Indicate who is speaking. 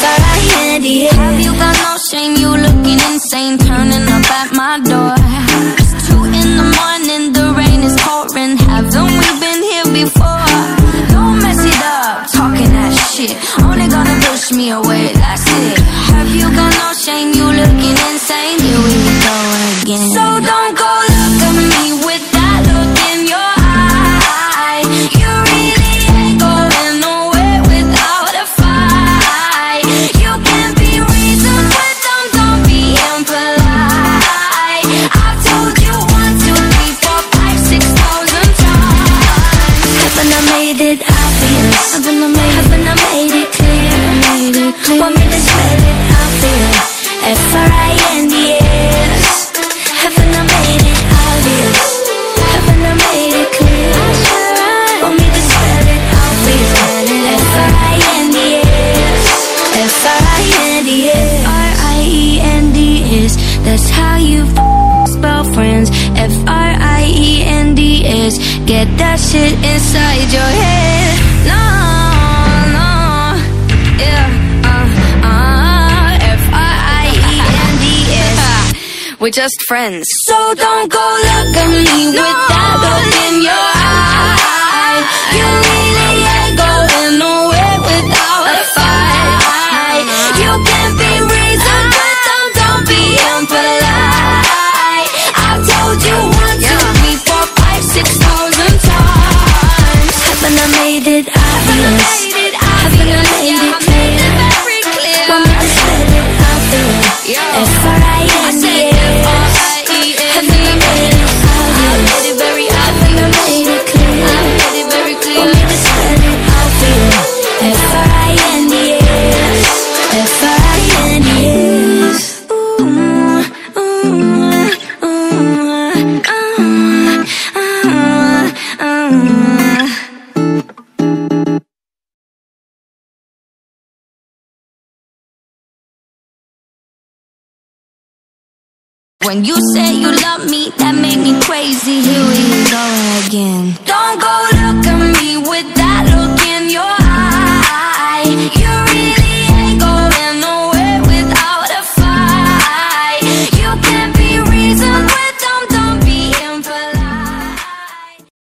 Speaker 1: F-R-I-N-D-S Have you got no shame? You looking insane Turning up at my door It's two in the morning The rain is pouring Haven't we been here before? Don't mess it up Talking that shit Only gonna push me away That's Haven't I made, I made it clear? Made it clear. Want me to spell it Haven't I made it obvious? Haven't I made it clear? Want me to spell it out for you? F-R-I-N-D-S F-R-I-E-N-D-S That's how you f- spell friends F-R-I-E-N-D-S Get that shit inside your head We're just friends. So don't go look at me with that look in your eye. You really ain't going nowhere without a fight. You can't be reasoned with them, don't be impolite. I've told you one, two, three, four, five, six thousand times. Haven't I made it When you say you love me, that made me crazy. Here we go again. Don't go